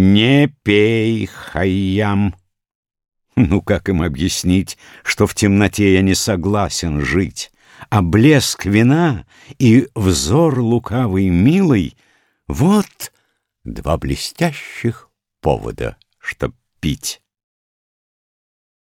Не пей, Хайям. Ну, как им объяснить, что в темноте я не согласен жить, а блеск вина и взор лукавый милый — вот два блестящих повода, чтоб пить.